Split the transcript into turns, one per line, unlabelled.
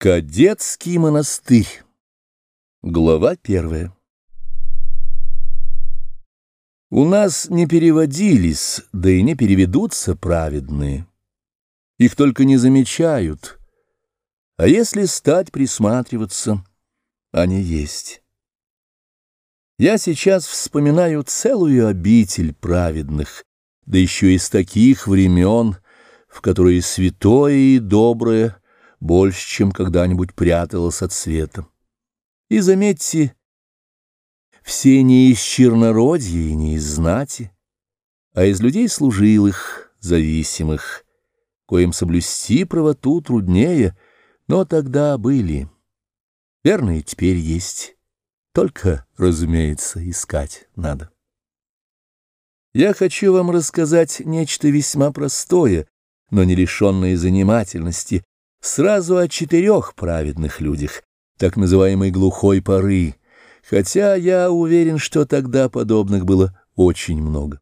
Кадетский монастырь. Глава первая. У нас не переводились, да и не переведутся праведные. Их только не замечают. А если стать присматриваться, они есть. Я сейчас вспоминаю целую обитель праведных, да еще из таких времен, в которые святое и доброе — больше, чем когда-нибудь пряталась от света. И заметьте, все не из чернородья и не из знати, а из людей служилых, зависимых, коим соблюсти правоту труднее, но тогда были. Верно, и теперь есть. Только, разумеется, искать надо. Я хочу вам рассказать нечто весьма простое, но не лишенное занимательности, Сразу о четырех праведных людях, так называемой глухой поры, хотя я уверен, что тогда подобных было очень много.